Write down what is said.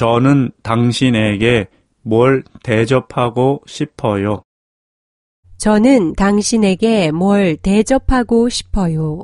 저는 당신에게 뭘 대접하고 싶어요. 저는 당신에게 뭘 대접하고 싶어요.